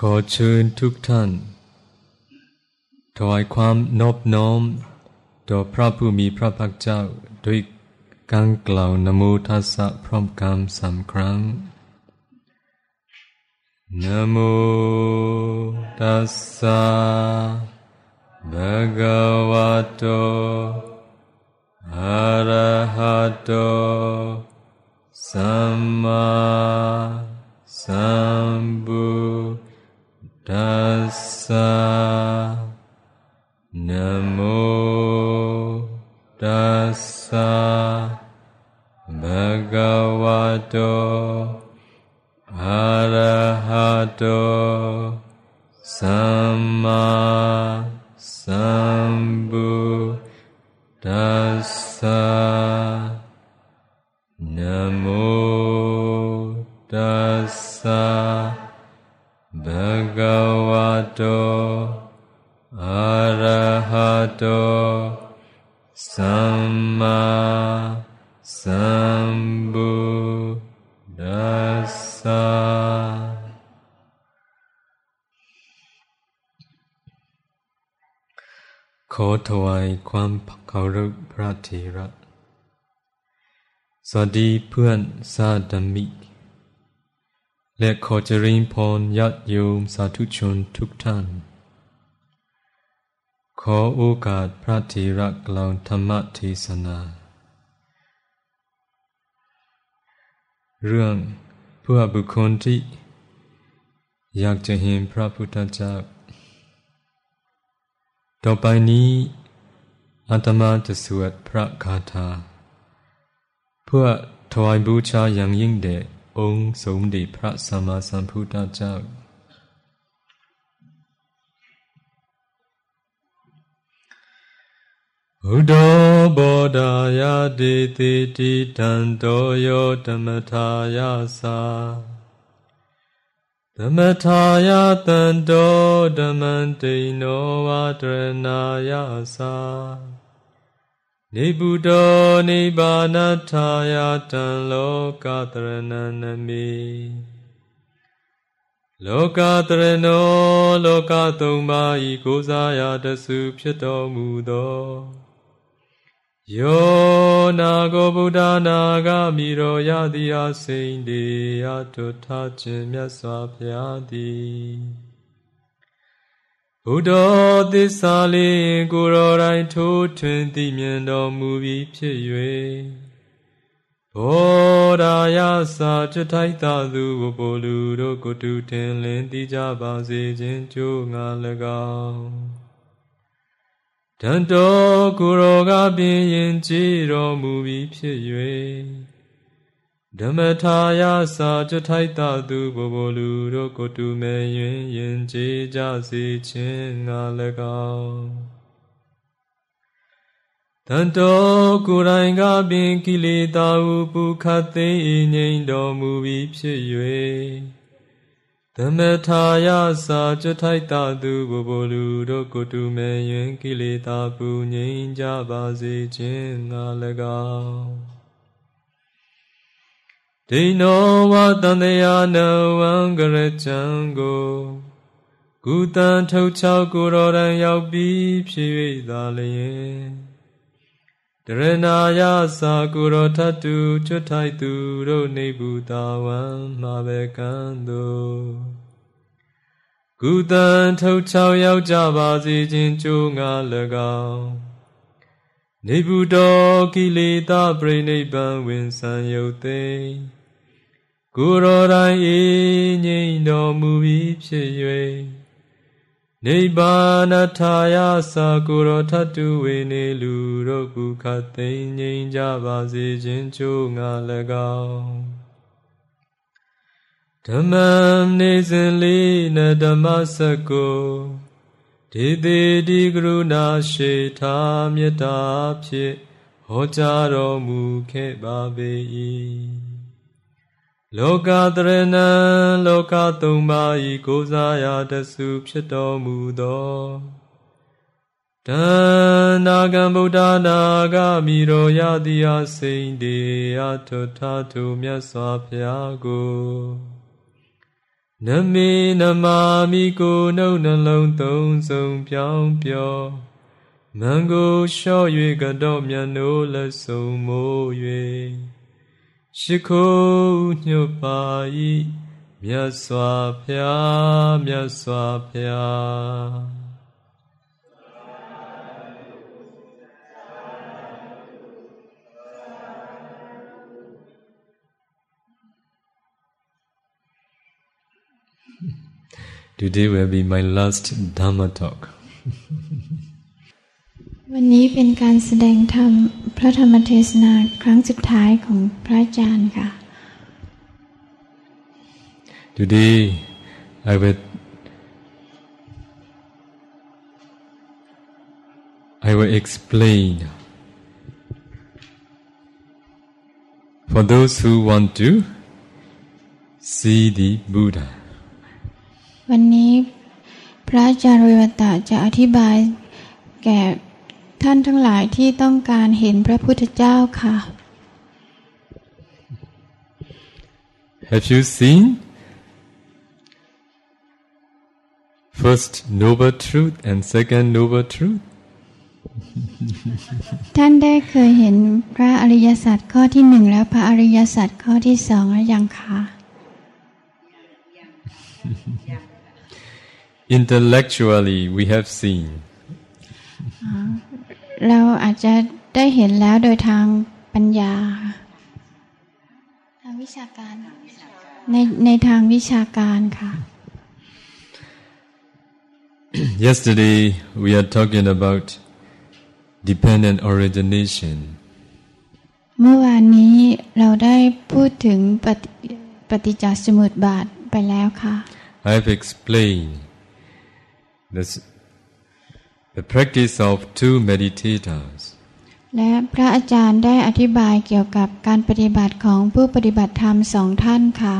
ขอเชิญทุกท่าน ถวายความนอบน้อม ต่อพระผู้มีพระภาคเจ้าด้วยการกล่าวนโมทัสสะพร้อมกันสามครั้งนโมตัสสะภะคะวะโตอะระหะโตสัมมาสัมพุ ทธัสสะนโมตัสสะ ภะคะวะโต อะระหะโต สัมมาสัมพุทธัสสะนโมตัสสะภะคะวะโตอะระหะโตสัมมาสัมพุทธัสสะขอถวายความเคารพพระเถระ สวัสดีเพื่อนสาธมิก และขอเจริญพรญาติโยมสาธุชนทุกท่าน ขอโอกาสพระเถระกล่าวธรรมเทศนา เรื่องเพื่อบุคคลที่ อยากจะเห็นพระพุทธเจ้า ต่อไปนี้อาตมาจะสวดพระคาถา เพื่อถวายบูชาอย่างยิ่งแด่ องค์สมเด็จพระสัมมาสัมพุทธเจ้า อุดบดายาดิติติตันโตโยธรรมทายาสาธรรมทายาตันโตธรรมันติโนวาตรณายาสา နေဗုဒ္ဓနိဗ္ဗာနထာယတံလောကတရဏနမိလောကတရဏောလောကသုံးပါးဤကိုးစားရာတဆူဖြစ်တော်မူသောယောနာကိုဗုဒ္ဓနာဂမိရောယတိအစိန်တေအတုထခြင်းမြတ်စွာဘုရားသည် ဘုဒ္ဓသစ္စာလေးကိုရောတိုင်းထိုးထွင်းသိမြင်တော်မူပြီးဖြစ်၍ဘောရာယစာကြထိုက်သာသူဘပိုလူတို့ကိုတူတင်လင်းသိကြပါစေခြင်းကြိုးငါ၎င်းတန်တော်ကိုရောကပင်ယင်ကြည်တော်မူပြီးဖြစ်၍ ဓမ္မထာယစာကြထိုက်တာသူဘဘလူတို့ကိုတူမဲ့ယင်ယင်ကြည်ကြစေခြင်းငါ၎င်းတန်တော်ကိုယ်တိုင်ကပင်ကိလေသာဟုပုခတ်သိငြိမ်တော်မူပြီးဖြစ်၍သမထာယစာကြထိုက်တာသူဘဘလူတို့ကိုတူမဲ့ယင်ကိလေသာပူငြိမ်းကြပါစေခြင်းငါ၎င်း ဒိနောဝတန်တရာနဝံကရချံကိုကုတံထုတ်ချောက်ကိုတော်ရန်ရောက်ပြီးဖြစ်၍သာလျင်တရဏာယသာကိုရောထတုချွတ်ထိုက်သူတို့နေဘူးတာဝံမှာပဲကံတို့ကုသံထုတ်ချောက်ရောက်ကြပါစေခြင်းကြိုးငါ၎င်း နေဘူးတော်ကိလေသာပြိနိဗ္ဗာန်ဝင်ဆံယုတ်သိကိုရောတိုင်းအေးငြိမ်တော်မူပြီးဖြစ်၍နိဗ္ဗာနထာယသာကိုရောထတုဝေနေလူတို့ကုခသိငြိမ်ကြပါစေခြင်းကြိုးငါ၎င်းဓမ္မနေစဉ်လေးနဓမ္မစကု ဒေတိတိကရုဏာရှိထာမေတ္တာဖြင့်ဟောကြားတော်မူခဲ့ပါပေ၏လောကတရဏံလောကသုံးပါးဤကိုးစားရာတဆုဖြစ်တော်မူသောတဏ္ဍာကံဗုဒ္ဓနာဂမိရောယတိအစိမ့်တေအထုထထုမြတ်စွာဘုရားကို နမေနမာမိကိုနှုတ်နှလုံးသုံးစုံပြောင်းပြောမံကိုလျှော့၍ကတော့မြတ်နိုးလက်ဆုံမိုး၍ရှိခိုးညွတ်ပါ၏မြတ်စွာဘုရားမြတ်စွာဘုရား Today will be my last Dhamma talk. วันนี้เป็นการแสดงธรรมพระธรรมเทศนาครั้งสุดท้ายของพระอาจารย์ค่ะ Today I will I will explain for those who want to see the Buddha. วันนี้พระอาจารย์วิวัตะจะอธิบายแก่ท่านทั้งหลายที่ต้องการเห็นพระพุทธเจ้าค่ะ Have you seen first noble truth and second noble truth? ท่านได้เคยเห็นพระอริยสัจข้อที่หนึ่งแล้วพระอริยสัจข้อที่สองหรือยังคะ Intellectually, we have seen. เราอาจจะได้เห็นแล้วโดยทางปัญญา ทางวิชาการ ในในทางวิชาการค่ะ Yesterday, we are talking about dependent origination. เมื่อวานนี้เราได้พูดถึงปฏิปฏิจจสมุปบาทไปแล้วค่ะ I have explained this, the practice of two meditators. และพระอาจารย์ได้อธิบายเกี่ยวกับการปฏิบัติของผู้ปฏิบัติธรรมสองท่านค่ะ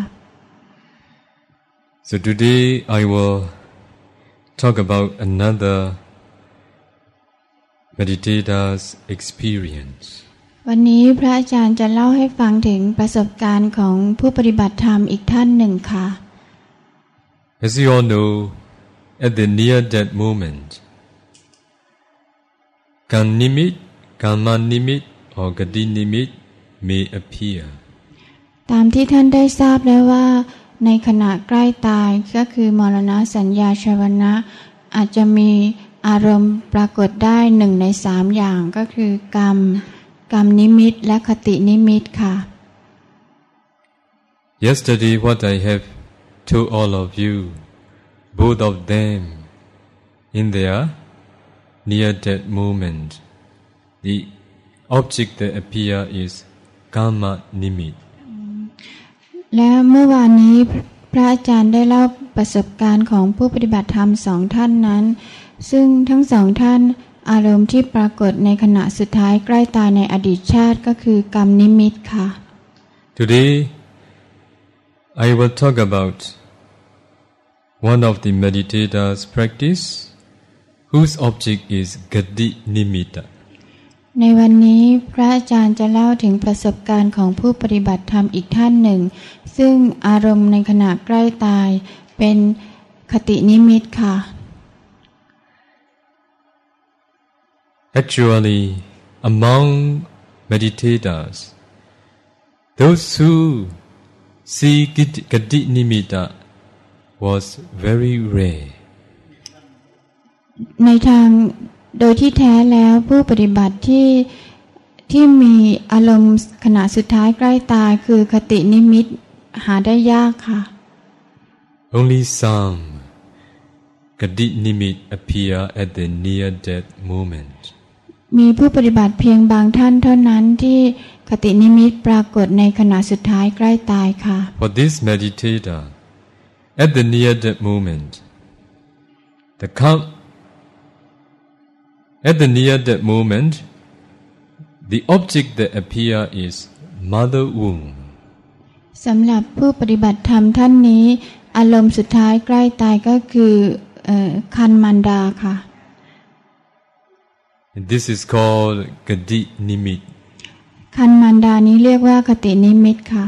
So today, I will talk about another meditator's experience. วันนี้พระอาจารย์จะเล่าให้ฟังถึงประสบการณ์ของผู้ปฏิบัติธรรมอีกท่านหนึ่งค่ะ As you all know, at the near death moment, Kan Nimit, Kama Nimit, or Gati Nimit may appear. ตามที่ท่านได้ทราบแล้วว่า ในขณะใกล้ตายก็คือมรณะสัญญาชวนะ อาจจะมีอารมณ์ปรากฏได้หนึ่งในสามอย่างก็คือกรรม กรรมนิมิตและคตินิมิตค่ะ Yesterday, what I have told all of you, both of them, in their near death moment, the object that appear is Kama Nimit. และเมื่อวานนี้พระอาจารย์ได้เล่าประสบการณ์ของผู้ปฏิบัติธรรมสองท่านนั้น ซึ่งทั้งสองท่านอารมณ์ที่ปรากฏในขณะสุดท้ายใกล้ตายในอดีตชาติก็คือกรรมนิมิตค่ะ Today, I will talk about one of the meditators' practice, whose object is Gati Nimitta. ในวันนี้พระอาจารย์จะเล่าถึงประสบการณ์ของผู้ปฏิบัติธรรมอีกท่านหนึ่ง ซึ่งอารมณ์ในขณะใกล้ตายเป็นคตินิมิตค่ะ Actually, among meditators, those who see Gati Gati Nimitta was very rare. ในทางโดยที่แท้แล้วผู้ปฏิบัติที่ที่มีอารมณ์ขณะสุดท้ายใกล้ตายคือคตินิมิตหาได้ยากค่ะ Only some Gati Nimit appear at the near death moment. มีผู้ปฏิบัติเพียงบางท่านเท่านั้นที่คตินิมิตปรากฏในขณะสุดท้ายใกล้ตายค่ะ For this meditator, at the near death moment, the com- at the near death moment, the object that appear is mother womb. สำหรับผู้ปฏิบัติธรรมท่านนี้ อารมณ์สุดท้ายใกล้ตายก็คือเออคันมันดาค่ะ And this is called Gadi Nimit. คันมันดานี้เรียกว่าคตินิมิตค่ะ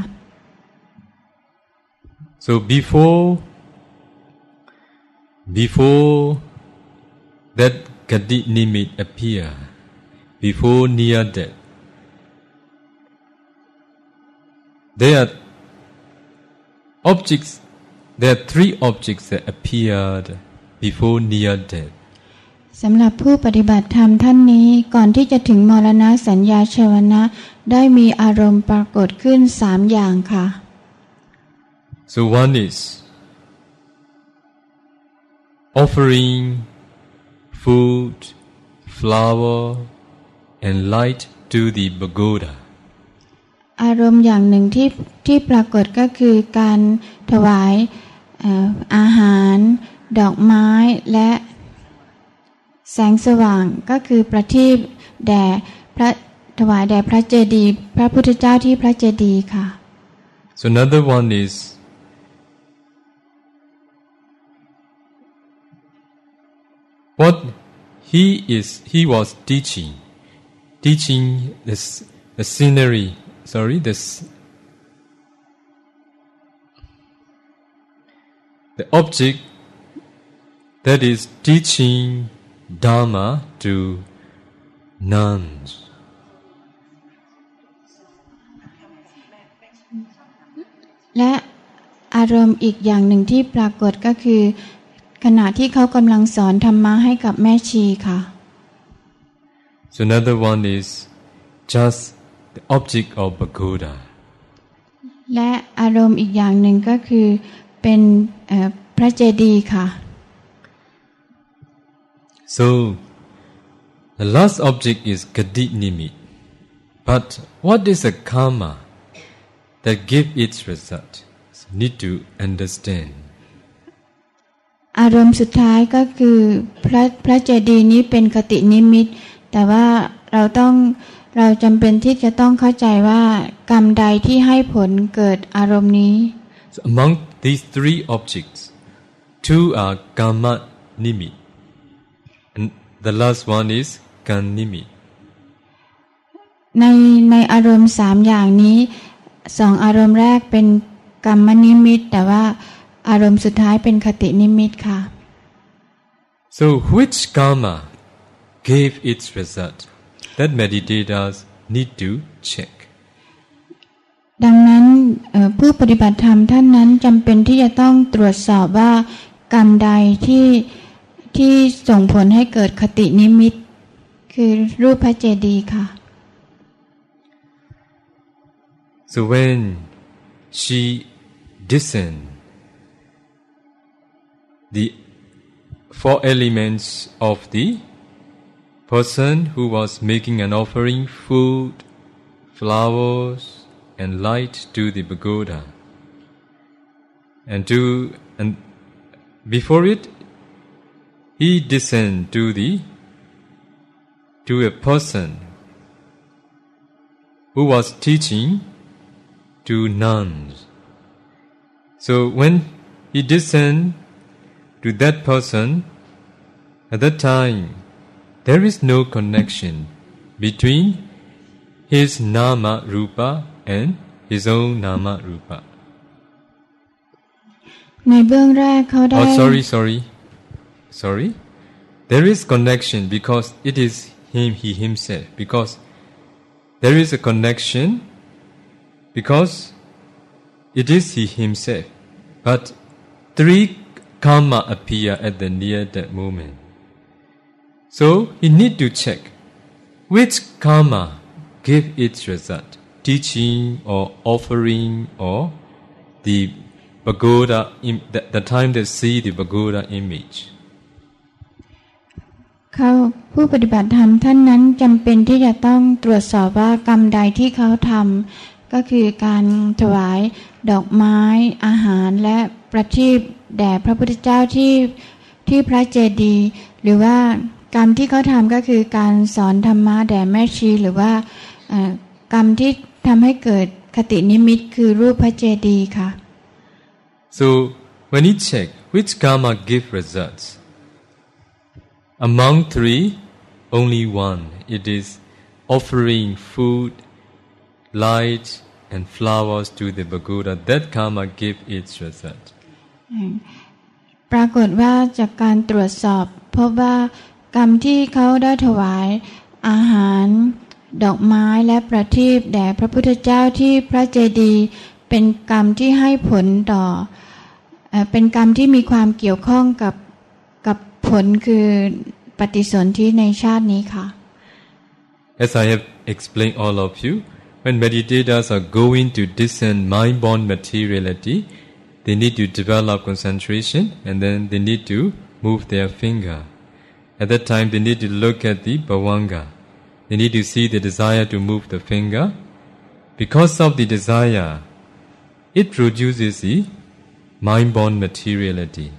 So before before that gati nimit appear before near death there are objects there are three objects that appeared before near death สำหรับผู้ปฏิบัติธรรมท่านนี้ก่อนที่จะถึงมรณะสัญญาชวนะได้มีอารมณ์ปรากฏขึ้นสามอย่างค่ะ so one is offering food flower and light to the pagoda อารมณ์อย่างหนึ่งที่ที่ปรากฏก็คือการถวายอาหาร ดอกไม้และแสงสว่างก็คือประทีปแด่พระถวายแด่พระเจดีย์พระพุทธเจ้าที่พระเจดีย์ค่ะ so another one is what he is he was teaching teaching this the scenery sorry this the object that is teaching Dharma to nuns. และอารมณ์อีกอย่างหนึ่งที่ปรากฏก็คือ ขณะที่เขากำลังสอนธรรมะให้กับแม่ชีค่ะ So another one is just the object of pagoda. และอารมณ์อีกอย่างหนึ่งก็คือเป็นพระเจดีย์ค่ะ So, the last object is Gadi Nimit. But what is a karma that give its result? So need to understand. อารมณ์สุดท้ายก็คือพระพระเจดีย์นี้เป็นคตินิมิต แต่ว่าเราต้องเราจำเป็นที่จะต้องเข้าใจว่ากรรมใดที่ให้ผลเกิดอารมณ์นี้ so among these three objects two are karma nimit And the last one is kanimi ในในอารมณ์สามอย่างนี้สองอารมณ์แรกเป็นกรรมนิมิต แต่ว่า อารมณ์สุดท้ายเป็นคตินิมิตค่ะ so which karma gave its result that meditators need to check ดังนั้นผู้ปฏิบัติธรรมท่านนั้นจำเป็นที่จะต้องตรวจสอบว่ากรรมใดที่ที่ส่งผลให้เกิดคตินิมิต คือรูปพระเจดีย์ค่ะ so when she discerned the four elements of the person who was making an offering food flowers and light to the pagoda and to and before it he descend to the to a person who was teaching to nuns. So when he descend to that person, at that time there is no connection between his nama rupa and his own nama rupa. ในเบื้องแรกเขาได้ Oh sorry sorry sorry there is connection because it is him he himself because there is a connection because it is he himself but three karma appear at the near that moment so he need to check which karma give its result teaching or offering or the pagoda the, the time they see the pagoda image เขาผู้ปฏิบัติธรรมท่านนั้นจำเป็นที่จะต้องตรวจสอบว่ากรรมใดที่เขาทำก็คือการถวายดอกไม้อาหารและ ประทีปแด่พระพุทธเจ้าที่ที่พระเจดีย์หรือว่ากรรมที่เขาทำก็คือการสอนธรรมะแด่แม่ชีหรือว่ากรรมที่ทำให้เกิดคตินิมิตคือรูปพระเจดีย์ค่ะ so when you check which karma give results Among three, only one. It is offering food, light, and flowers to the pagoda. That karma give its result. ปรากฏว่าจากการตรวจสอบพบว่ากรรมที่เขาได้ถวายอาหาร ดอกไม้และประทีปแด่พระพุทธเจ้าที่พระเจดีย์เป็นกรรมที่ให้ผลต่อเอ่อเป็นกรรมที่มีความเกี่ยวข้องกับกับผลคือปฏิสนธิในชาตินี้ค่ะ As I have explained all of you, when meditators are going to discern mind-born materiality, they need to develop concentration and then they need to move their finger. At that time, they need to look at the bhavanga. They need to see the desire to move the finger. Because of the desire, it produces the mind-born materiality.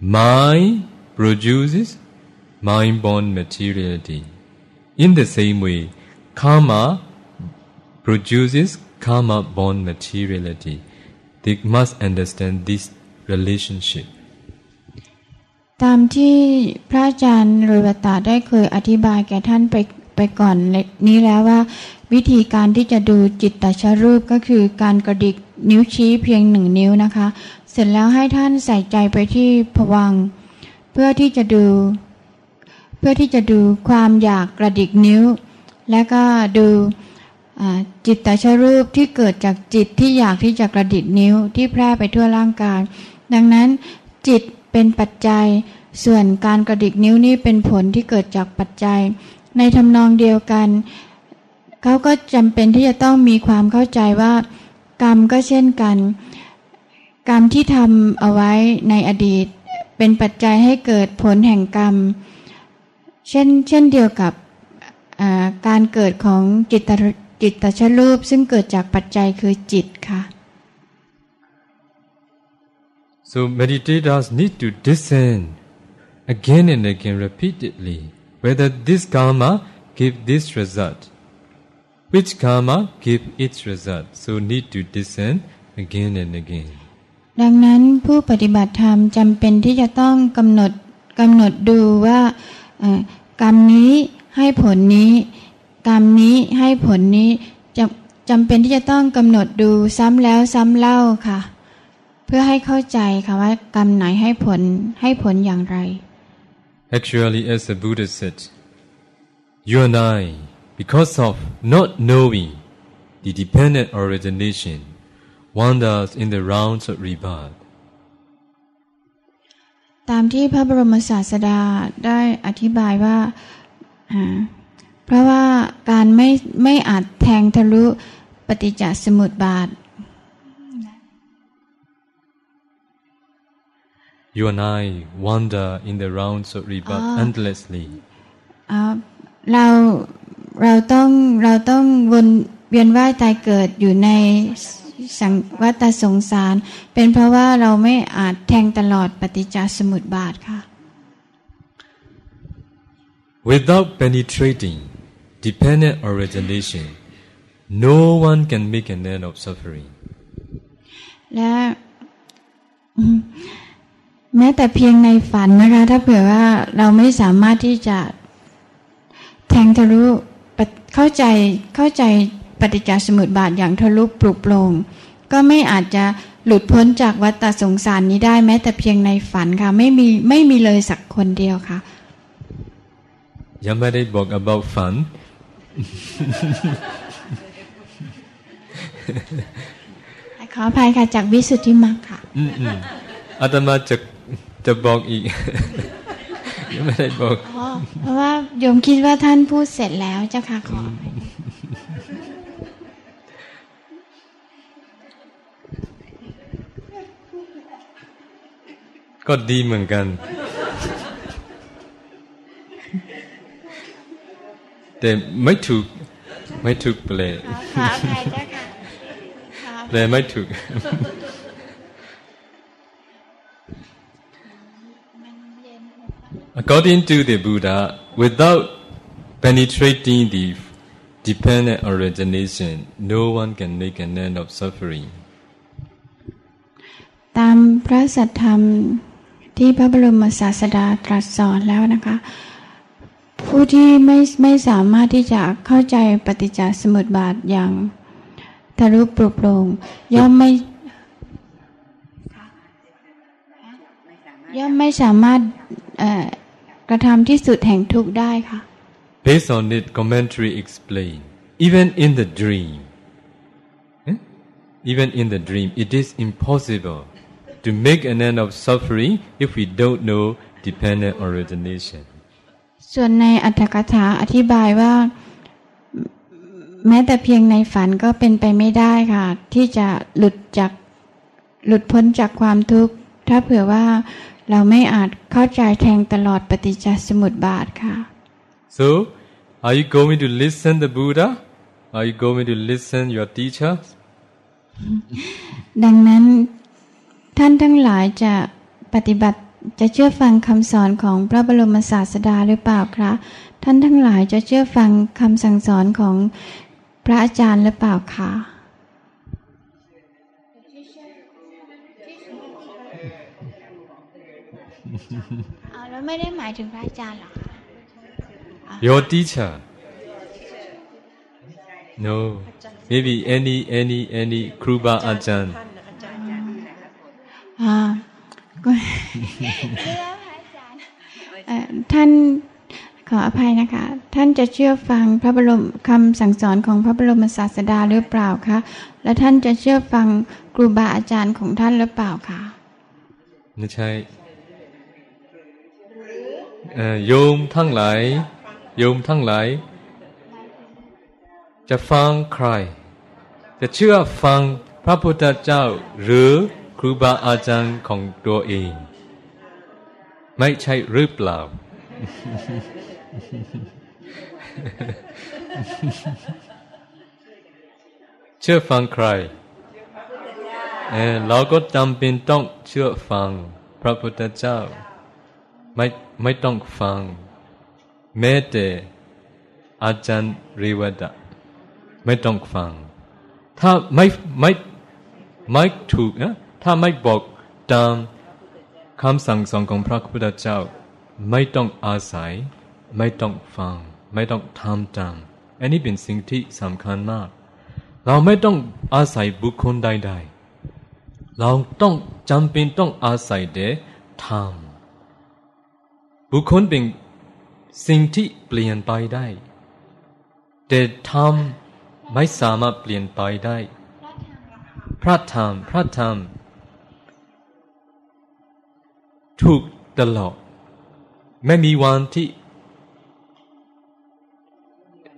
Mind produces mind-born materiality. In the same way, karma produces karma-born materiality. They must understand this relationship. ตามที่พระอาจารย์โรยบตาได้เคยอธิบายแก่ท่านไปไปก่อนนี้แล้วว่า วิธีการที่จะดูจิตตชรูปก็คือการกระดิกนิ้วชี้เพียงหนึ่งนิ้วนะคะ เสร็จแล้วให้ท่านใส่ใจไปที่ผวัง เพื่อที่จะดู เพื่อที่จะดูความอยากกระดิกนิ้ว และก็ดู จิตตชรูปที่เกิดจากจิตที่อยากที่จะกระดิกนิ้วที่แพร่ไปทั่วร่างกาย ดังนั้นจิตเป็นปัจจัย ส่วนการกระดิกนิ้วนี่เป็นผลที่เกิดจากปัจจัย ในทำนองเดียวกันเขาก็จำเป็นที่จะต้องมีความเข้าใจว่า กรรมก็เช่นกัน กรรมที่ทำเอาไว้ในอดีต เป็นปัจจัยให้เกิดผลแห่งกรรม เช่นเช่นเดียวกับการเกิดของจิต ตจิตตชรูปซึ่งเกิดจากปัจจัยคือจิตค่ะ So meditators need to discern again and again repeatedly whether this karma give this result, which karma give its result. So need to discern again and again. ดังนั้นผู้ปฏิบัติธรรมจำเป็นที่จะต้องกำหนดกำหนดดูว่าเอ่อกรรมนี้ให้ผลนี้ กรรมนี้ให้ผลนี้จำจำเป็นที่จะต้องกำหนดดูซ้ำแล้วซ้ำเล่าค่ะ เพื่อให้เข้าใจค่ะว่ากรรมไหนให้ผลให้ผลอย่างไร Actually, as the Buddha said, you and I, because of not knowing the dependent origination, wanders in the rounds of rebirth. ตามที่พระบรมศาสดาได้อธิบายว่าอ่า เพราะว่าการไม่ไม่อาจแทงทะลุปฏิจจสมุปบาท You and I wander in the rounds of rebirth Ah. endlessly. อ่าเราเราต้องเราต้องวนเวียนว่ายตายเกิดอยู่ในสังวัฏสงสาร เป็นเพราะว่าเราไม่อาจแทงตลอดปฏิจจสมุปบาทค่ะ Without penetrating dependent origination, no one can make an end of suffering. และแม้แต่เพียงในฝันนะคะ ถ้าเผื่อว่าเราไม่สามารถที่จะแทงทะลุเข้าใจเข้าใจปฏิจจสมุปบาทอย่างทะลุปลุกโปร่งก็ไม่อาจจะหลุดพ้นจากวัฏสงสารนี้ได้แม้แต่เพียงในฝันค่ะ ไม่มีไม่มีเลยสักคนเดียวค่ะ Yamade บอก about fun. ขออภัยค่ะจากวิสุทธิมรรคค่ะ Mm-mm. อาตมาจะจะบอกอีกยังไม่ได้บอกอ๋อเพราะว่าโยมคิดว่าท่านพูดเสร็จแล้วเจ้าค่ะขออภัยก็ดีเหมือนกัน แต่ไม่ถูกไม่ถูกเปลขออภัยเจ้าค่ะขออแปลไม่ถูก According to the Buddha, without penetrating the dependent origination, no one can make an end of suffering. ตามพระสัทธรรมที่พระบรมศาสดาตรัสสอนแล้วนะคะ ผู้ที่ไม่ไม่สามารถที่จะเข้าใจปฏิจจสมุปบาทอย่างทะลุปลุกโปร่งย่อมไม่ย่อมไม่สามารถกระทำที่สุดแห่งทุกข์ได้ค่ะ Based on it commentary explain even in the dream eh? even in the dream it is impossible to make an end of suffering if we don't know dependent origination ส่วนในอัตถกถาอธิบายว่า แม้แต่เพียงในฝันก็เป็นไปไม่ได้ค่ะ ที่จะหลุดจากหลุดพ้นจากความทุกข์ ถ้าเผื่อว่าเราไม่อาจเข้าใจแทงตลอดปฏิจจสมุปบาทค่ะ so are you going to listen the Buddha are you going to listen your teachers ดังนั้นท่านทั้งหลายจะปฏิบัติ จะเชื่อฟังคำสอนของพระบรมศาสดาหรือเปล่าครับท่านทั้งหลายจะเชื่อฟังคำสั่งสอนของพระอาจารย์หรือเปล่าคะเอาแล้วไม่ได้หมายถึงพระอาจารย์หรอ Your teacher No maybe any any any ครูบาอาจารย์อ่า ท่านขออภัยนะคะ ท่านจะเชื่อฟังพระบรมคำสั่งสอนของพระบรมศาสดาหรือเปล่าคะ และท่านจะเชื่อฟังครูบาอาจารย์ของท่านหรือเปล่าคะไม่ใช่โยมทั้งหลายโยมทั้งหลายจะฟังใคร จะเชื่อฟังพระพุทธเจ้าหรือ รูบาอาจารย์ของตัวเอง ไม่ใช่หรือเปล่า เชื่อฟังใครเออเราก็จำเป็นต้องเชื่อฟัง พระพุทธเจ้า ไม่ไม่ต้องฟังแม้แต่อาจารย์เรวดาไม่ต้องฟัง ถ้าไม่ไม่ไม่ถูกนะ ถ้าไม่บอกตามคำสั่งสอนของพระพุทธเจ้า ไม่ต้องอาศัย ไม่ต้องฟัง ไม่ต้องทำตาม อันนี้เป็นสิ่งที่สำคัญมาก เราไม่ต้องอาศัยบุคคลใดๆ เราต้องจำเป็นต้องอาศัยเดธรรมบุคคลเป็นสิ่งที่เปลี่ยนไปได้ แต่ธรรมไม่สามารถเปลี่ยนไปได้ พระธรรมพระธรรม ถูกตลอด ไม่มีวันที่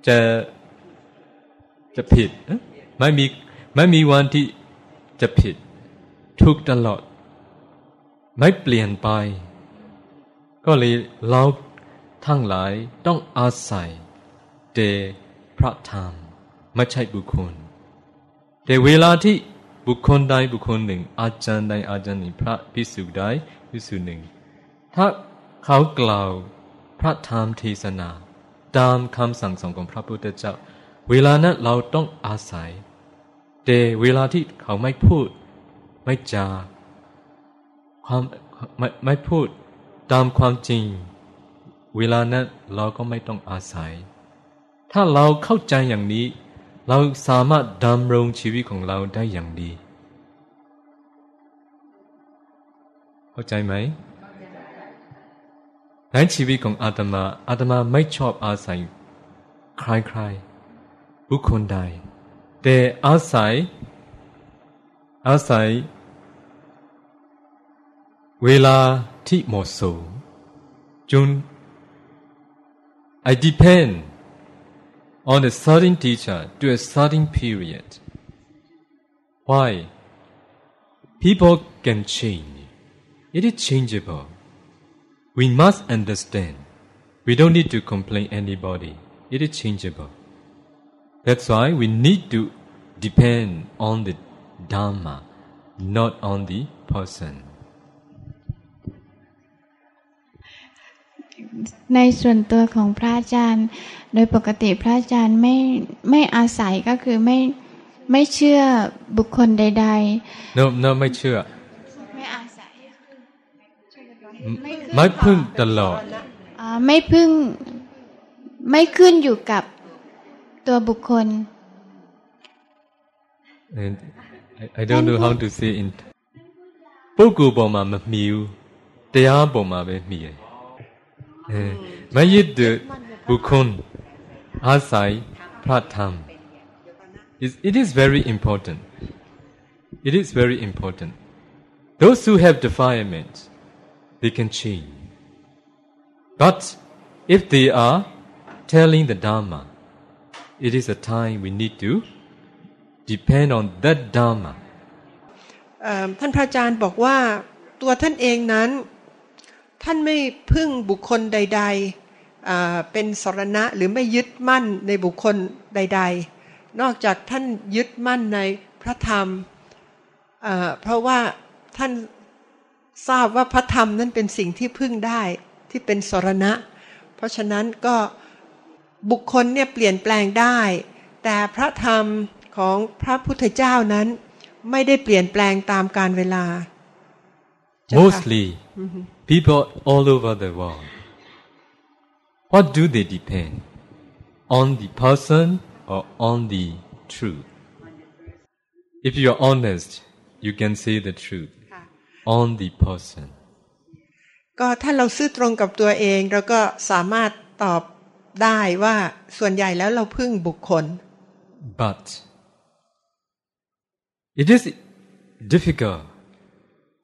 จะจะผิดไม่มีไม่มีวันที่จะผิดถูกตลอด ไม่เปลี่ยนไป ก็เลยเราทั้งหลายต้องอาศัยเดพระธรรมไม่ใช่บุคคล แต่เวลาที่บุคคลใดบุคคลหนึ่ง อาจารย์ใดอาจารย์หนึ่งพระพิสุใดพิสุหนึ่ง ถ้าเขากล่าวพระธรรมเทศนา ตามคำสั่งสอนของพระพุทธเจ้า เวลานั้นเราต้องอาศัย แต่เวลาที่เขาไม่พูด ไม่จาความไม่ไม่พูดตามความจริง เวลานั้นเราก็ไม่ต้องอาศัย ถ้าเราเข้าใจอย่างนี้ เราสามารถดำรงชีวิตของเราได้อย่างดี เข้าใจไหมในชีวิตของอาตมาอาตมาไม่ชอบอาศัย ใครๆบุคคลใด แต่อาศัย อาศัย เวลาที่เหมาะสมจน I depend on a certain teacher to a certain period. Why? People can change. It is changeable. We must understand. We don't need to complain anybody. It is changeable. That's why we need to depend on the Dharma, not on the person. ในส่วนตัวของพระอาจารย์ โดยปกติพระอาจารย์ไม่ไม่อาศัยก็คือไม่ไม่เชื่อบุคคลใดๆ no no ไม่เชื่อ ไม่พึ่งตลอดไม่พึ่งไม่ขึ้นอยู่กับตัวบุคคล I don't know how to say in ပုဂ္ဂိုလ်ပေါ်မှာမမီဘူးတ တရားပေါ်မှာပဲမိတယ်အဲမယစ်တုဘုခွန်းအားဆိုင်ဖတ်ထမ် it is very important it is very important those who have defilements they can change but if they are telling the dharma it is a time we need to depend on that dharma ท่านพระอาจารย์บอกว่าตัวท่านเองนั้น ท่านไม่พึ่งบุคคลใด ๆ เป็นสรณะหรือไม่ยึดมั่นในบุคคลใด ๆ นอกจากท่านยึดมั่นในพระธรรมเพราะว่าท่าน ทราบว่าพระธรรมนั้นเป็นสิ่งที่พึ่งได้ที่เป็นสรณะ เพราะฉะนั้นก็บุคคลเนี่ยเปลี่ยนแปลงได้ แต่พระธรรมของพระพุทธเจ้านั้นไม่ได้เปลี่ยนแปลงตามการเวลา Mostly people all over the world what do they depend on the person or on the truth if you are honest you can say the truth on the person ก็ถ้าเราซื่อตรงกับตัวเองเราก็สามารถตอบได้ว่าส่วนใหญ่แล้วเราพึ่งบุคคล but it is difficult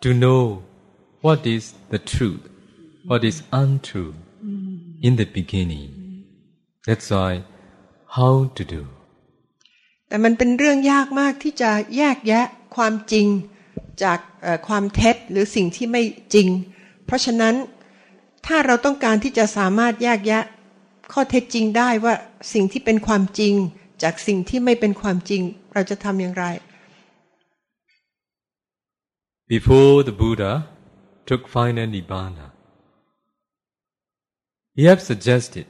to know what is the truth, what is untrue in the beginning. That's why how to do. แต่มันเป็นเรื่องยากมากที่จะแยกแยะความจริง จากความเท็จหรือสิ่งที่ไม่จริง เพราะฉะนั้นถ้าเราต้องการที่จะสามารถแยกแยะข้อเท็จจริงได้ว่าสิ่งที่เป็นความจริง จากสิ่งที่ไม่เป็นความจริง เราจะทำอย่างไร before the Buddha took final Nibbana. He have suggested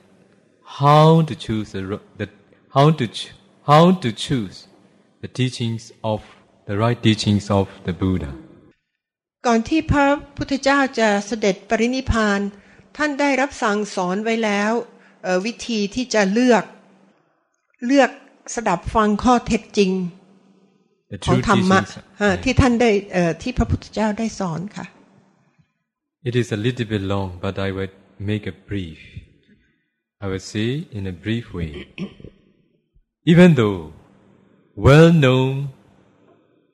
how to choose the, the how to how to choose the teachings of the right teachings of the Buddha. ก่อนที่พระพุทธเจ้าจะเสด็จปรินิพาน ท่านได้รับสั่งสอนไว้แล้ววิธีที่จะเลือกเลือกสดับฟังข้อเท็จจริงของธรรมะที่ท่านได้ที่พระพุทธเจ้าได้สอนค่ะ It is a little bit long but I will make a brief I will say in a brief way even though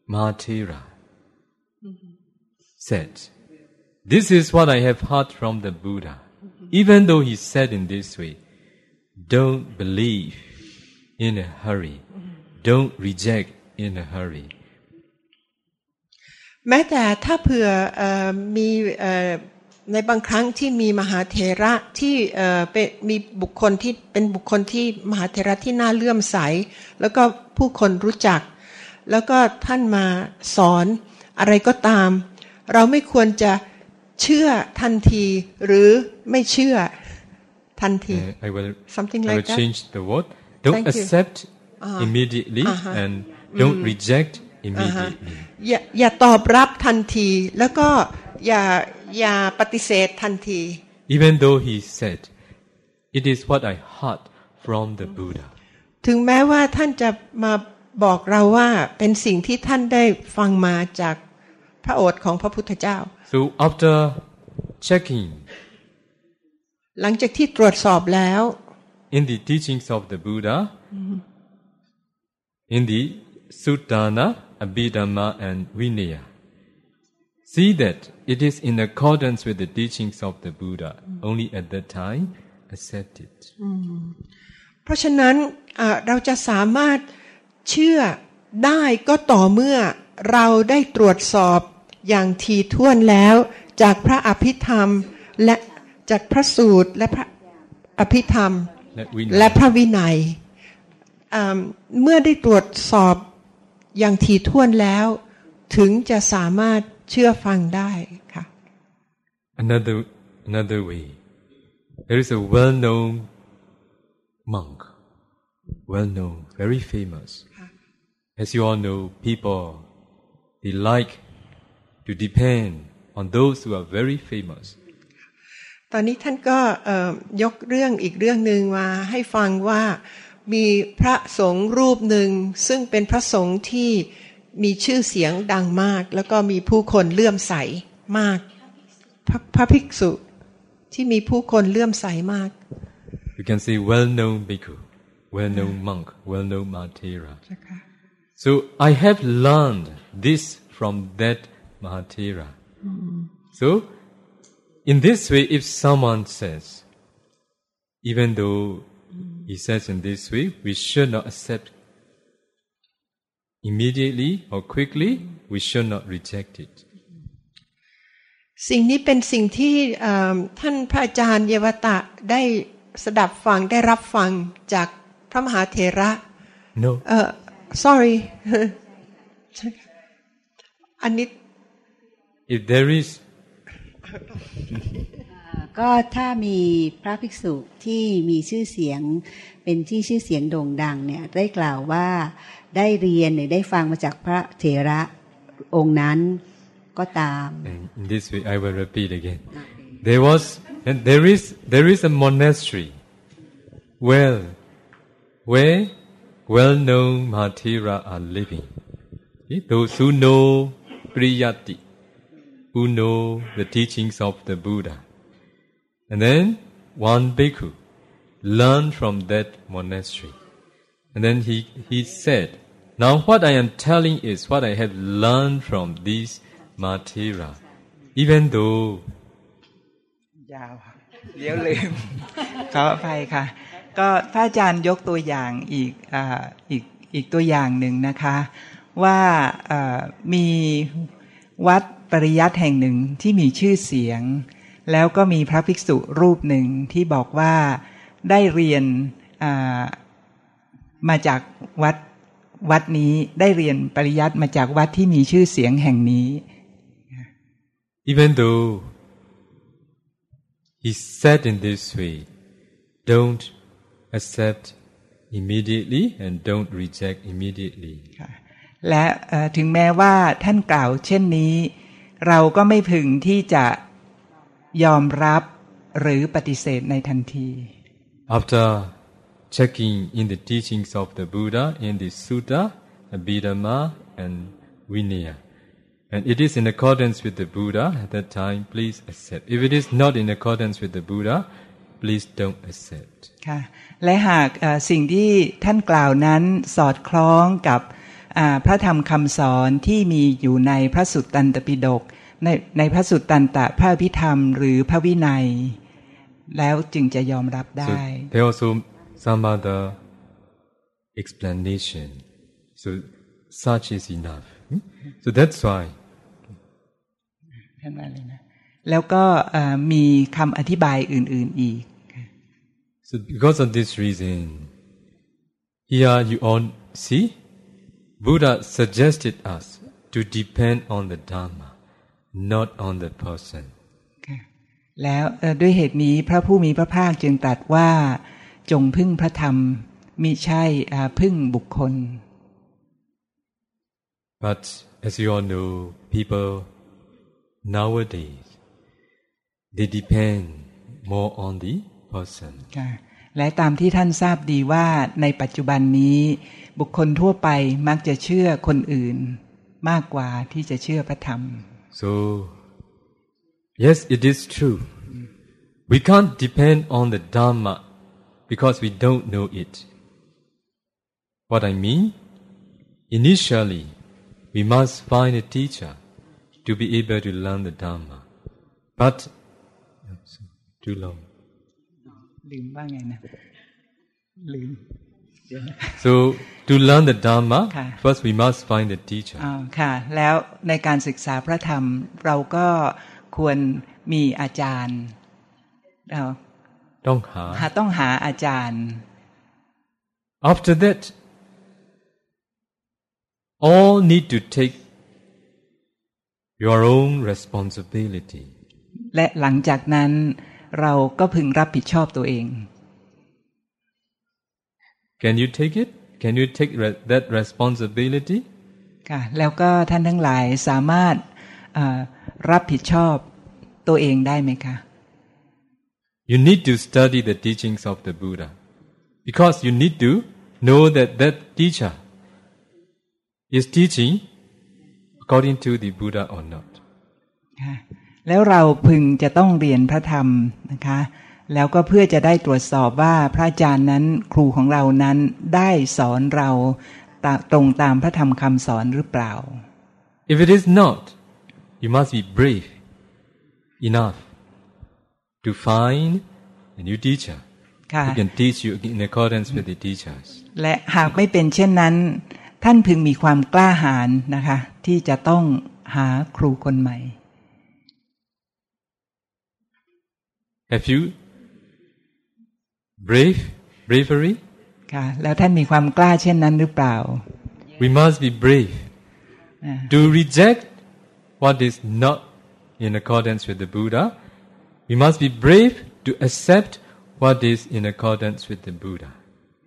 well-known Mahatera said this is what I have heard from the Buddha even though he said in this way don't believe in a hurry don't reject in a hurry แม้แต่ถ้าเผื่อมีในบางครั้งที่มีมหาเทระที่เป็นมีบุคคลที่เป็นบุคคลที่มหาเทระที่น่าเลื่อมใส แล้วก็ผู้คนรู้จัก แล้วก็ท่านมาสอนอะไรก็ตาม เราไม่ควรจะเชื่อทันทีหรือไม่เชื่อทันที I will, something like I will change the word don't accept immediately and don't reject immediately อย่าอย่าตอบรับทันที แล้วก็อย่าอย่าปฏิเสธทันที even though he said it is what I heard from the Buddha ถึงแม้ว่าท่านจะมา บอกเราว่าเป็นสิ่งที่ท่านได้ฟังมาจากพระโอษฐ์ของพระพุทธเจ้า so after checking หลังจากที่ตรวจสอบแล้ว in the teachings of the Buddha in the Suttana, Abhidhamma, and Vinaya. See that it is in accordance with the teachings of the Buddha. Only at that time accept it. เพราะฉะนั้นเราจะสามารถ เชื่อได้ก็ต่อเมื่อเราได้ตรวจสอบอย่างทีท่วนแล้วจากพระอภิธรรมและจากพระสูตรและพระอภิธรรมและพระวินัย เมื่อได้ตรวจสอบอย่างถี่ถ้วนแล้ว ถึงจะสามารถเชื่อฟังได้ค่ะ Another another way there is a well-known monk well-known very famous as you all know people they like to depend on those who are very famous ตอนนี้ท่านก็ยกเรื่องอีกเรื่องหนึ่งมาให้ฟังว่ามีพระสงฆ์รูปหนึ่งซึ่งเป็นพระสงฆ์ที่มีชื่อเสียงดังมาก แล้วก็มีผู้คนเลื่อมใสมากพระพระภิกษุที่มีผู้คนเลื่อมใสมาก You can see well-known bhikkhu, well-known monk, well-known Mahatera. So I have learned this from that Mahatera. So in this way, if someone says, even though he says in this way, we should not accept immediately or quickly, we should not reject it. สิ่งนี้เป็นสิ่งที่เอ่อท่านพระอาจารย์เยวตะได้สดับฟังได้รับฟังจากพระมหาเถระ No. เอ่อ sorry อันนี้ If there is ก็ถ้ามีพระภิกษุที่มีชื่อเสียงเป็นที่ชื่อเสียงโด่งดังเนี่ยได้กล่าวว่าได้เรียนหรือได้ฟังมาจากพระเถระองค์นั้นก็ตาม And in this way, I will repeat again. There was, and there is, there is a monastery, well, where well-known Mahatera are living. Okay? Those who know Priyati, who know the teachings of the Buddha. And then one bhikkhu learned from that monastery. And then he, he said, Now what I am telling is what I have learned from these Matera. Even though ยาวค่ะเดี๋ยวลืม ขออภัยค่ะ ก็พระอาจารย์ยกตัวอย่างอีกออีกอีกตัวอย่างหนึ่งนะคะ ว่ามีวัดปริยัติแห่งหนึ่งที่มีชื่อเสียง แล้วก็มีพระภิกษุรูปหนึ่งที่บอกว่าได้เรียนามาจากวัดวัดนี้ได้เรียนปริยัติมาจากวัดที่มีชื่อเสียงแห่งนี้ even though he said in this way, don't accept immediately and don't reject immediately. ค่ะและเอ่อถึงแม้ว่าท่านกล่าวเช่นนี้ เราก็ไม่พึงที่จะยอมรับหรือปฏิเสธในทันที After checking in the teachings of the Buddha in the Sutta, Abhidhamma, and Vinaya, and it is in accordance with the Buddha at that time, please accept. If it is not in accordance with the Buddha, please don't accept. ค่ะ และหากเอ่อสิ่งที่ท่านกล่าวนั้นสอดคล้องกับอ่าพระธรรมคำสอนที่มีอยู่ในพระสุตตันตปิฎกในในพระสุตตันตพระพิธรรมหรือพระวินัย แล้วจึงจะยอมรับ So ได้ there are also some other explanation. So such is enough. Hmm? So that's why ท่านว่าเลยนะแล้วก็เอ่อมีคำอธิบายอื่น ๆอีก So because of this reason, here you all see, Buddha suggested us to depend on the Dharma, not on the person. ค่ะแล้วเอ่อด้วยเหตุนี้พระผู้มีพระภาคจึงตรัสว่าจงพึ่งพระธรรมมิใช่อ่าพึ่งบุคคล But as you all know, people nowadays, they depend more on the person. ค่ะและตามที่ท่านทราบดีว่าในปัจจุบันนี้ บุคคลทั่วไปมักจะเชื่อคนอื่น มากกว่าที่จะเชื่อพระธรรม So, yes, it is true. We can't depend on the Dharma because we don't know it. What I mean, initially, we must find a teacher to be able to learn the Dharma. But, too long. ลืมว่าไงนะลืม So, to learn the Dharma, Okay. first we must find a teacher. อ่าค่ะ แล้วในการศึกษาพระธรรม เราก็ควรมีอาจารย์เรา Don't have. หาต้องหาอาจารย์ After that, all need to take your own responsibility. และหลังจากนั้น เราก็พึงรับผิดชอบตัวเอง Can you take it? Can you take re- that responsibility? ค่ะแล้วก็ท่านทั้งหลายสามารถอ่ารับผิดชอบตัวเองได้ไหมคะ You need to study the teachings of the Buddha. Because you need to know that that teacher is teaching according to the Buddha or not. ค่ะแล้วเราพึงจะต้องเรียนพระธรรมนะคะ แล้วก็เพื่อจะได้ตรวจสอบว่าพระอาจารย์นั้นครูของเรานั้นได้สอนเราตรงตามพระธรรมคำสอนหรือเปล่า If it is not you must be brave enough to find a new teacher ค่ะ who can teach you in accordance with the teachers และหากไม่เป็นเช่นนั้น ท่านพึงมีความกล้าหาญนะคะ ที่จะต้องหาครูคนใหม่ Have you brave bravery ค่ะ แล้วท่านมีความกล้าเช่นนั้นหรือเปล่า We must be brave to reject what is not in accordance with the Buddha. We must be brave to accept what is in accordance with the Buddha.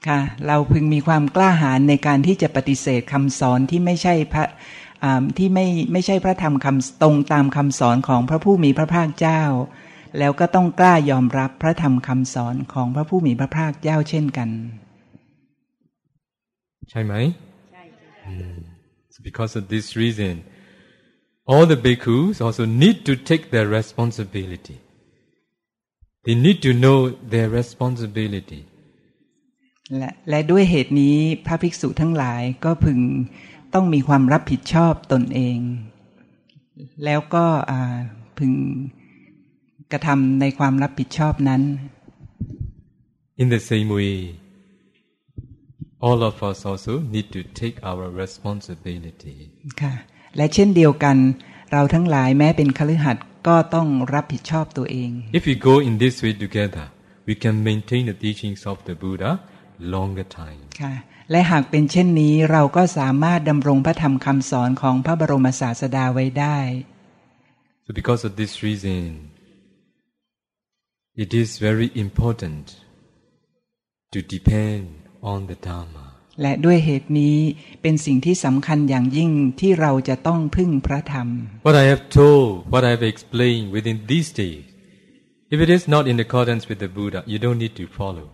ค่ะ เราพึงมีความกล้าหาญในการที่จะปฏิเสธคำสอนที่ไม่ใช่พระอ่าที่ไม่ไม่ใช่พระธรรมคำตรงตามคำสอนของพระผู้มีพระภาคเจ้า แล้วก็ต้องกล้ายอมรับพระธรรมคำสอนของพระผู้มีพระภาคเจ้าเช่นกัน ใช่ไหม So because of this reason, all the bhikkhus also need to take their responsibility. They need to know their responsibility. และและด้วยเหตุนี้พระภิกษุทั้งหลายก็พึงต้องมีความรับผิดชอบตนเอง แล้วก็อ่าพึง กระทำในความรับผิดชอบนั้น In the same way, all of us also need to take our responsibility. ค่ะและเช่นเดียวกัน เราทั้งหลายแม้เป็นคฤหัสถ์ก็ต้องรับผิดชอบตัวเอง If we go in this way together, we can maintain the teachings of the Buddha longer time. ค่ะและหากเป็นเช่นนี้เราก็สามารถดำรงพระธรรมคำสอนของพระบรมศาสดาไว้ได้ So because of this reason, it is very important to depend on the Dharma. และด้วยเหตุนี้เป็นสิ่งที่สำคัญอย่างยิ่งที่เราจะต้องพึ่งพระธรรม What I have told, what I have explained within these days, if it is not in accordance with the Buddha, you don't need to follow.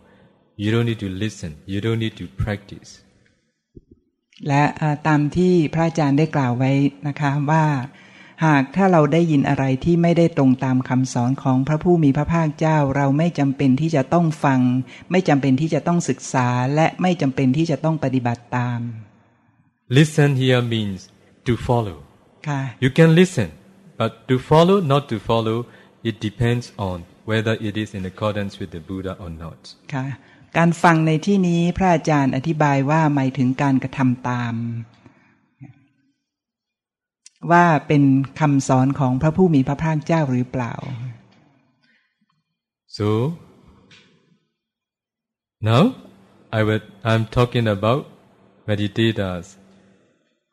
You don't need to listen. You don't need to practice. และเอ่อตามที่พระอาจารย์ได้กล่าวไว้นะคะว่า หากถ้าเราได้ยินอะไรที่ไม่ได้ตรงตามคำสอนของพระผู้มีพระภาคเจ้า เราไม่จำเป็นที่จะต้องฟัง ไม่จำเป็นที่จะต้องศึกษาและไม่จำเป็นที่จะต้องปฏิบัติตาม Listen here means to follow. ค่ะ You can listen, but to follow, not to follow, it depends on whether it is in accordance with the Buddha or not. ค่ะการฟังในที่นี้พระอาจารย์อธิบายว่าหมายถึงการกระทำตาม ว่าเป็นคำสอนของพระผู้มีพระภาคเจ้าหรือเปล่า So now I will, I'm talking about meditators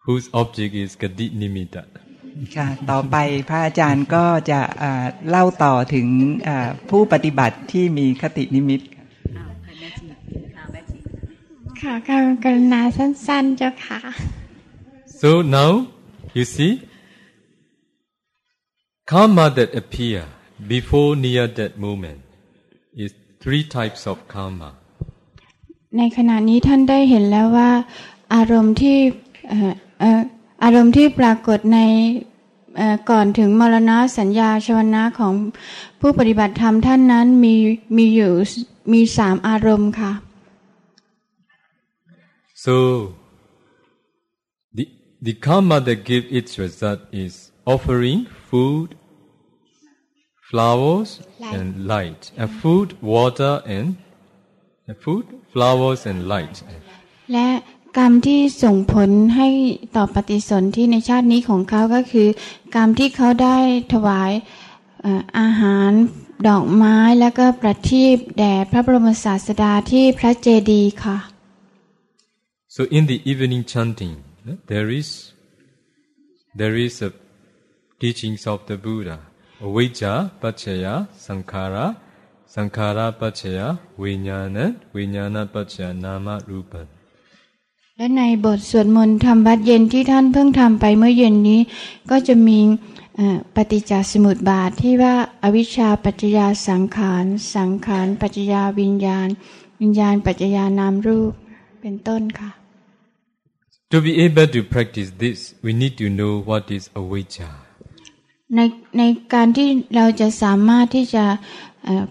whose object is gati nimitta. ค่ะ ต่อไปพระอาจารย์ก็จะอ่าเล่าต่อถึงอ่าผู้ปฏิบัติที่มีคตินิมิต ค่ะการกรุณาสั้นๆเจ้าค่ะ So now you see karma that appear before near that moment is three types of karma. ในขณะนี้ท่านได้เห็นแล้วว่า อารมณ์ที่อารมณ์ที่ปรากฏในก่อนถึงมรณะสัญญาชวนะของผู้ปฏิบัติธรรมท่านนั้นมีมีอยู่มีสามอารมณ์ค่ะ So the the karma that give its result is offering food, flowers, Light. and light. And food, water, and and food, flowers, and light. และกรรมที่ส่งผลให้ต่อปฏิสนธิในชาตินี้ของเขาก็คือ กรรมที่เขาได้ถวายเอ่ออาหารดอกไม้แล้วก็ประทีปแด่พระบรมศาสดาที่พระเจดีย์ค่ะ So in the evening chanting, eh, there is there is a teachings of the Buddha. Avijja pachaya sankhara, sankhara pachaya vinyana, vinyana pachaya nama rupa. และในบทสวดมนต์ธรรมวัดเย็นที่ท่านเพิ่งทำไปเมื่อเย็นนี้ ก็จะมีปฏิจจสมุปบาทที่ว่าอวิชชาปัจจยาสังขารสังขารปัจจยาวิญญาณ วิญญาณปัจจยานามรูปเป็นต้นค่ะ To be able to practice this, we need to know what is avijja. ในในการที่เราจะสามารถที่จะ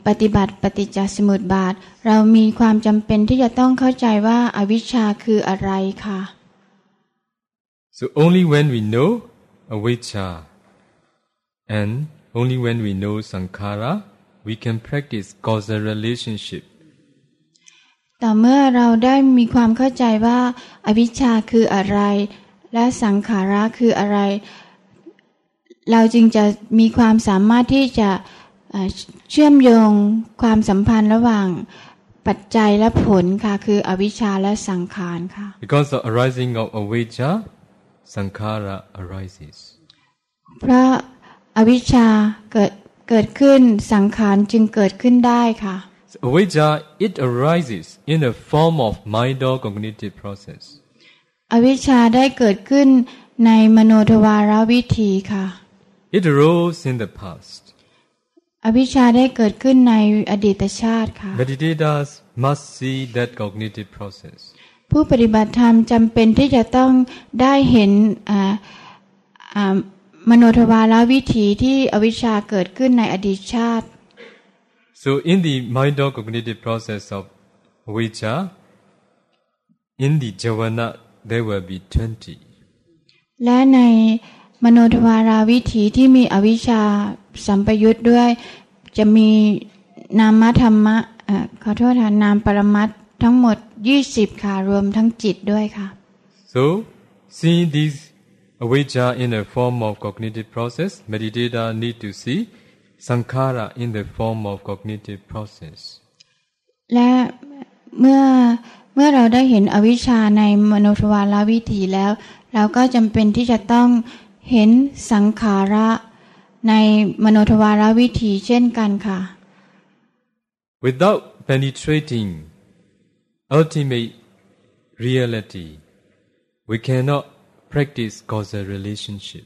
ปฏิบัติปฏิจจสมุติบาท เรามีความจำเป็นที่จะต้องเข้าใจว่าอาวิชชาคืออะไรค่ะ so only when we know avijja and only when we know sankhara we can practice causal relationship ต่อเมื่อเราได้มีความเข้าใจว่า อวิชชาคืออะไร และสังขาระคืออะไร เราจึงจะมีความสามารถที่จะเชื่อมโยงความสัมพันธ์ระหว่างปัจจัยและผลค่ะคืออวิชชาและสังขารค่ะ because the arising of avijja sankhara arises เพราะอวิชชาเกิดเกิดขึ้นสังขารจึงเกิดขึ้นได้ค่ะ avijja it arises in a form of mind or cognitive process อวิชชาได้เกิดขึ้นในมโนทวารวิธีค่ะ it arose in the past อวิชชาได้เกิดขึ้นในอดีตชาติค่ะ meditators must see that cognitive process ผู้ปฏิบัติธรรมจำเป็นที่จะต้องได้เห็นมโนทวารวิถีที่อวิชชาเกิดขึ้นในอดีตชาติ so in the mind or cognitive process of avijja in the javana there will be 20 และในมโนทวาราวิถีที่มีอวิชชาสัมปยุทธ์ด้วย จะมีนามธรรมะขอโทษค่ะนามปรมัตทั้งหมดยี่สิบค่ะรวมทั้งจิตด้วยค่ะ so seeing these avijja in a form of cognitive process meditator need to see sankhara in the form of cognitive process และเมื่อเมื่อเราได้เห็นอวิชชาในมโนทวารวิถีแล้ว เราก็จำเป็นที่จะต้องเห็นสังขาระในมโนทวารวิถีเช่นกันค่ะ Without penetrating ultimate reality we cannot practice causal relationship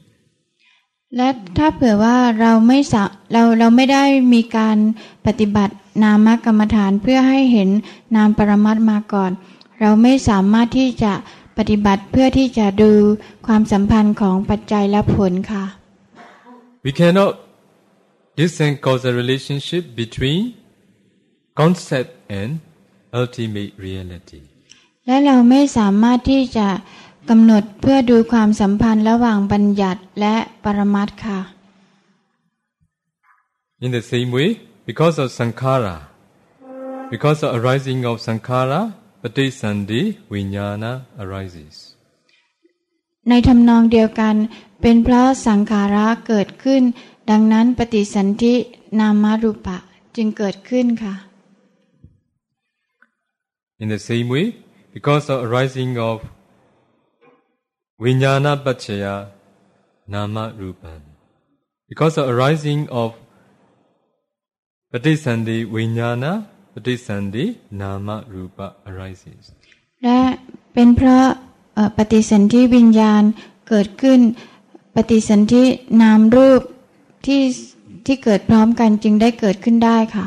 และถ้าเผื่อว่าเราไม่สเราเราไม่ได้มีการปฏิบัตินามกรรมฐานเพื่อให้เห็นนามปรมัตมาก่อน เราไม่สามารถที่จะปฏิบัติเพื่อที่จะดูความสัมพันธ์ของปัจจัยและผลค่ะ We cannot discern causal relationship between concept and ultimate reality และเราไม่สามารถที่จะ กำหนดเพื่อดูความสัมพันธ์ระหว่างบัญญัติและปรมัตค่ะ In the same way because of sankhara because of arising of sankhara patisandi vinyana arises ในทำนองเดียวกัน เป็นเพราะสังขาระเกิดขึ้น ดังนั้นปฏิสันธินามารูปะจึงเกิดขึ้นค่ะ In the same way because of arising of วิญญาณปัจเจยนามรูปัง because the arising of ปฏิสันติวิญญาณปฏิสันตินามรูป arises และเป็นเพราะปฏิสันธิวิญญาณเกิดขึ้น ปฏิสันธินามรูปที่ที่เกิดพร้อมกันจึงได้เกิดขึ้นได้ค่ะ